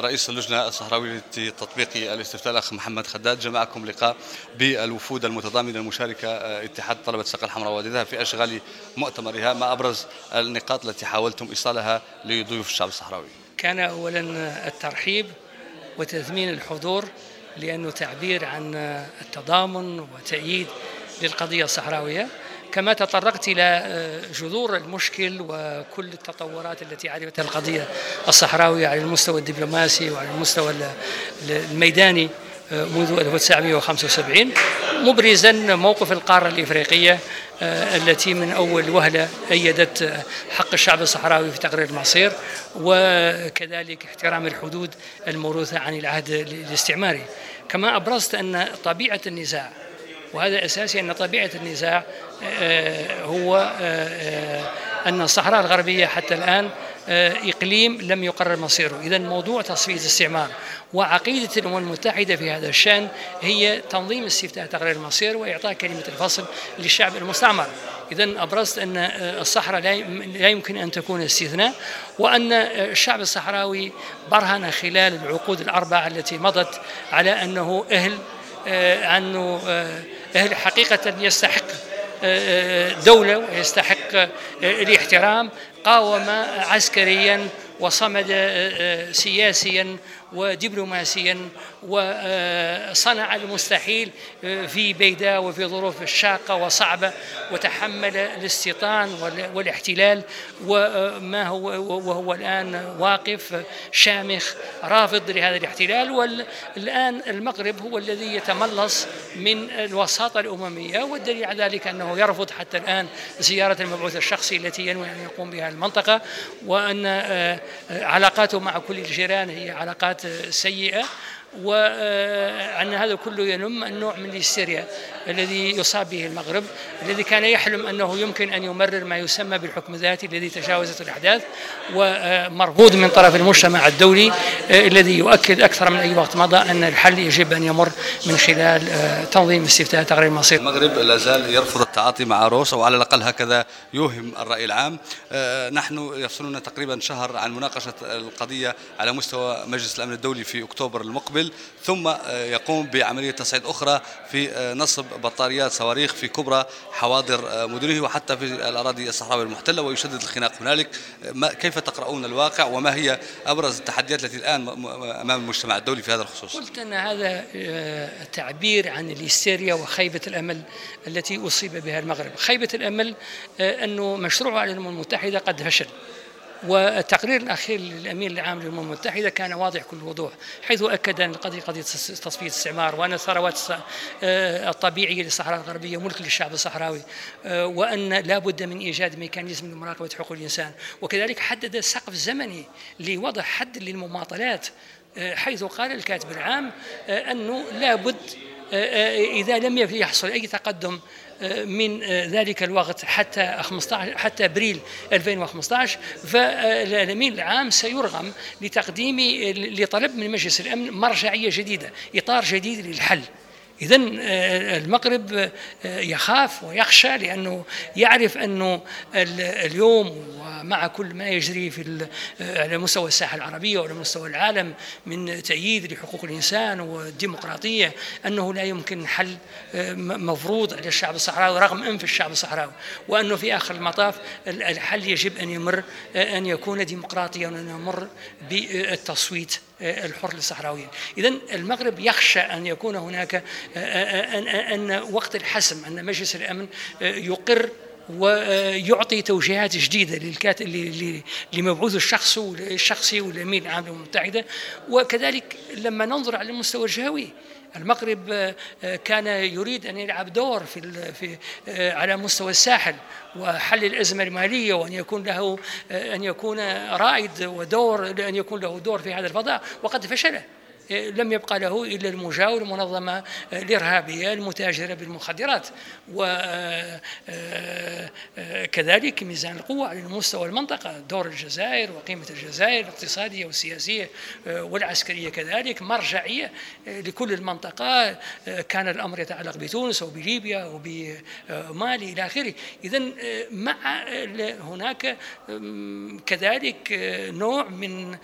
رئيس اللجنة الصحراوية لتطبيق الاستفتاء الأخ محمد خداد جمعكم لقاء بالوفود المتضامنة المشاركة اتحاد طلبة الساقة الحمراء ووالدها في أشغال مؤتمرها ما أبرز النقاط التي حاولتم إيصالها لضيوف الشعب الصحراوي. كان أولا الترحيب وتثمين الحضور لأنه تعبير عن التضامن وتأييد للقضية الصحراوية. كما تطرقت إلى آه، جذور المشكل وكل التطورات التي عرفتها القضية الصحراوية على المستوى الدبلوماسي وعلى المستوى الميداني آه، منذ 1975 مبرزا موقف القارة الإفريقية آه، التي من أول وهلة أيدت حق الشعب الصحراوي في تقرير المصير وكذلك احترام الحدود الموروثة عن العهد الاستعماري كما أبرزت أن طبيعة النزاع وهذا أساسي أن طبيعة النزاع آه، هو آه، آه، أن الصحراء الغربية حتى الآن إقليم لم يقرر مصيره. إذا موضوع تصفية الاستعمار وعقيدة الأمم المتحدة في هذا الشأن هي تنظيم استفتاء تقرير المصير وإعطاء كلمة الفصل للشعب المستعمر. إذا أبرزت أن الصحراء لا يمكن أن تكون استثناء وأن الشعب الصحراوي برهن خلال العقود الأربعة التي مضت على أنه أهل أنه حقيقة يستحق آه، آه، دولة ويستحق آه، الاحترام قاوم عسكريا وصمد سياسيا ودبلوماسيا وصنع المستحيل في بيداء وفي ظروف شاقة وصعبة وتحمل الاستيطان والاحتلال وما هو وهو الآن واقف شامخ رافض لهذا الاحتلال. والآن المغرب هو الذي يتملص من الوساطة الأممية والدليل على ذلك أنه يرفض حتى الآن زيارة المبعوث الشخصي التي ينوي أن يقوم بها المنطقة وأن علاقاته مع كل الجيران هي علاقات سيئة. وأن هذا كله ينم النوع من الهستيريا الذي يصاب به المغرب الذي كان يحلم أنه يمكن أن يمرر ما يسمى بالحكم الذاتي الذي تجاوزت الأحداث ومرفوض من طرف المجتمع الدولي الذي يؤكد أكثر من أي وقت مضى أن الحل يجب أن يمر من خلال تنظيم استفتاء تقرير مصير. المغرب لا زال يرفض التعاطي مع روس أو على الأقل هكذا يوهم الرأي العام. نحن يفصلنا تقريبا شهر عن مناقشة القضية على مستوى مجلس الأمن الدولي في أكتوبر المقبل. ثم يقوم بعملية تصعيد أخرى في نصب بطاريات صواريخ في كبرى حواضر مدنه وحتى في الأراضي الصحراوية المحتلة ويشدد الخناق هنالك. كيف تقرؤون الواقع؟ وما هي أبرز التحديات التي الآن أمام المجتمع الدولي في هذا الخصوص؟ قلت أن هذا آه، تعبير عن الهستيريا وخيبة الأمل التي أصيب بها المغرب. خيبة الأمل آه، أنه مشروع الأمم المتحدة قد فشل. والتقرير الأخير للأمين العام للأمم المتحدة كان واضح كل وضوح حيث أكد أن القضية قضية تصفية الاستعمار وأن الثروات آه، الطبيعية للصحراء الغربية ملك للشعب الصحراوي آه، وأن لا بد من إيجاد ميكانيزم لمراقبة حقوق الإنسان وكذلك حدد سقف زمني لوضع حد للمماطلات آه، حيث قال الكاتب العام أنه لا بد إذا لم يحصل أي تقدم من ذلك الوقت حتى 15 حتى أبريل 2015 فالامين العام سيرغم لتقديم لطلب من مجلس الأمن مرجعية جديدة إطار جديد للحل. إذا آه، المغرب آه، يخاف ويخشى لأنه يعرف أنه اليوم ومع كل ما يجري في آه، على مستوى الساحة العربية وعلى مستوى العالم من تأييد لحقوق الإنسان والديمقراطية أنه لا يمكن حل مفروض على الشعب الصحراوي رغم أنف الشعب الصحراوي وأنه في آخر المطاف الحل يجب أن يمر أن يكون ديمقراطيا وأن يمر بالتصويت الحر للصحراويين إذا المغرب يخشى أن يكون هناك أن, وقت الحسم أن مجلس الأمن يقر ويعطي توجيهات جديدة للكاتب لمبعوث الشخص الشخصي والأمين العام للامم المتحده وكذلك لما ننظر على المستوى الجهوي المغرب آه، كان يريد أن يلعب دور في في آه، على مستوى الساحل وحل الأزمة المالية وأن يكون له آه، أن يكون رائد ودور أن يكون له دور في هذا الفضاء وقد فشل. لم يبقى له إلا المجاور المنظمة الإرهابية المتاجرة بالمخدرات. وكذلك ميزان القوة على مستوى المنطقة دور الجزائر وقيمة الجزائر الاقتصادية والسياسية والعسكرية كذلك مرجعية لكل المنطقة كان الأمر يتعلق بتونس وبليبيا وبمالي إلى آخره. إذا مع هناك كذلك نوع من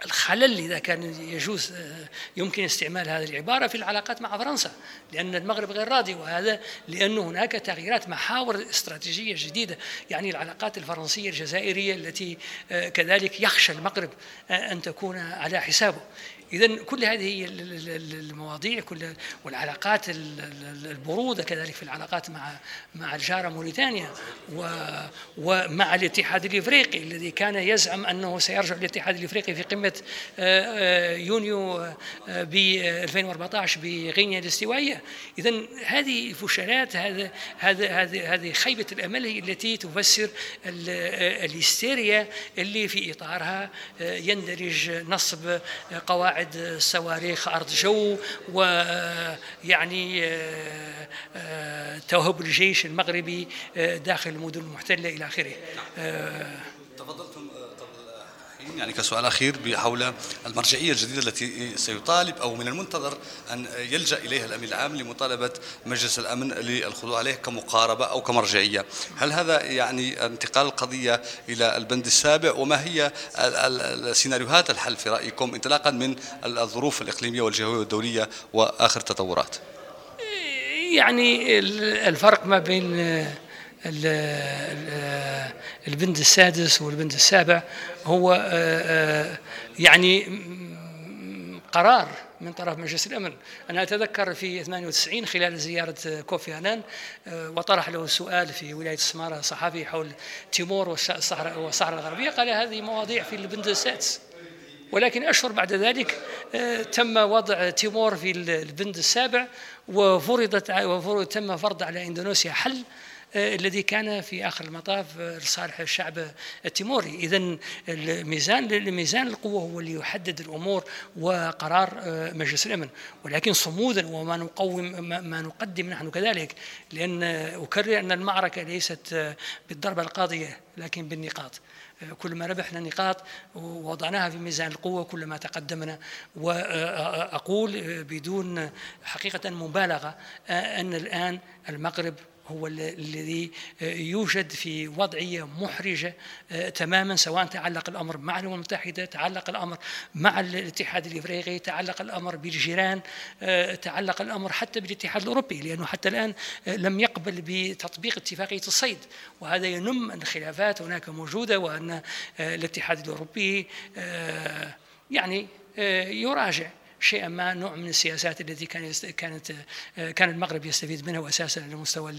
خلل إذا كان يجوز آه، يمكن استعمال هذه العبارة في العلاقات مع فرنسا لأن المغرب غير راضي وهذا لأن هناك تغييرات محاور استراتيجية جديدة يعني العلاقات الفرنسية الجزائرية التي آه، كذلك يخشى المغرب أن تكون على حسابه. اذا كل هذه المواضيع كل والعلاقات البرودة كذلك في العلاقات مع مع الجارة موريتانيا ومع الاتحاد الإفريقي الذي كان يزعم أنه سيرجع الاتحاد الإفريقي في قمة آه، آه، يونيو آه، ب 2014 بغينيا الاستوائية. اذا هذه فشلات هذا هذه هذه خيبة الأمل هي التي تفسر الهستيريا اللي في إطارها يندرج نصب قواعد قواعد صواريخ أرض جو ويعني آه، آه، توهب الجيش المغربي آه، داخل المدن المحتلة إلى آخره. تفضلتم يعني كسؤال أخير حول المرجعية الجديدة التي سيطالب أو من المنتظر أن يلجأ إليها الأمين العام لمطالبة مجلس الأمن للخضوع عليه كمقاربة أو كمرجعية. هل هذا يعني انتقال القضية إلى البند السابع؟ وما هي سيناريوهات الحل في رأيكم انطلاقا من الظروف الإقليمية والجهوية والدولية وآخر التطورات؟ يعني الفرق ما بين البند السادس والبند السابع هو آه، آه، يعني قرار من طرف مجلس الأمن. أنا أتذكر في 98 خلال زيارة كوفي أنان آه، وطرح له سؤال في ولاية السمارة صحفي حول تيمور والصحراء والصحراء الغربية قال هذه مواضيع في البند السادس. ولكن أشهر بعد ذلك تم وضع تيمور في البند السابع وفرضت وفرض تم فرض على إندونيسيا حل الذي كان في آخر المطاف آه، لصالح الشعب التيموري. اذا الميزان الميزان القوة هو اللي يحدد الأمور وقرار آه، مجلس الأمن. ولكن صمودا وما نقوم ما نقدم نحن كذلك لأن أكرر أن المعركة ليست بالضربة القاضية لكن بالنقاط. كل ما ربحنا نقاط ووضعناها في ميزان القوة كل ما تقدمنا. وأقول بدون حقيقة مبالغة أن الآن المغرب هو الذي آه، يوجد في وضعية محرجة آه، تماما سواء تعلق الأمر مع الأمم المتحدة تعلق الأمر مع الاتحاد الإفريقي تعلق الأمر بالجيران آه، تعلق الأمر حتى بالاتحاد الأوروبي لأنه حتى الآن لم يقبل بتطبيق اتفاقية الصيد. وهذا ينم أن الخلافات هناك موجودة وأن الاتحاد الأوروبي يعني يراجع. شيئا ما نوع من السياسات التي كانت كانت كان المغرب يستفيد منها واساسا على المستوى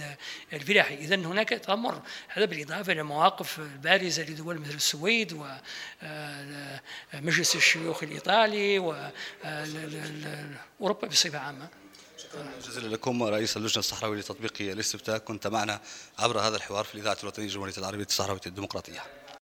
الفلاحي، اذا هناك تأمر هذا بالإضافة إلى مواقف بارزة لدول مثل السويد ومجلس الشيوخ الإيطالي واوروبا بصفة عامة. شكرا جزيلا لكم رئيس اللجنة الصحراوية لتطبيق الاستفتاء كنت معنا عبر هذا الحوار في الإذاعة الوطنية الجمهورية العربية الصحراوية الديمقراطية.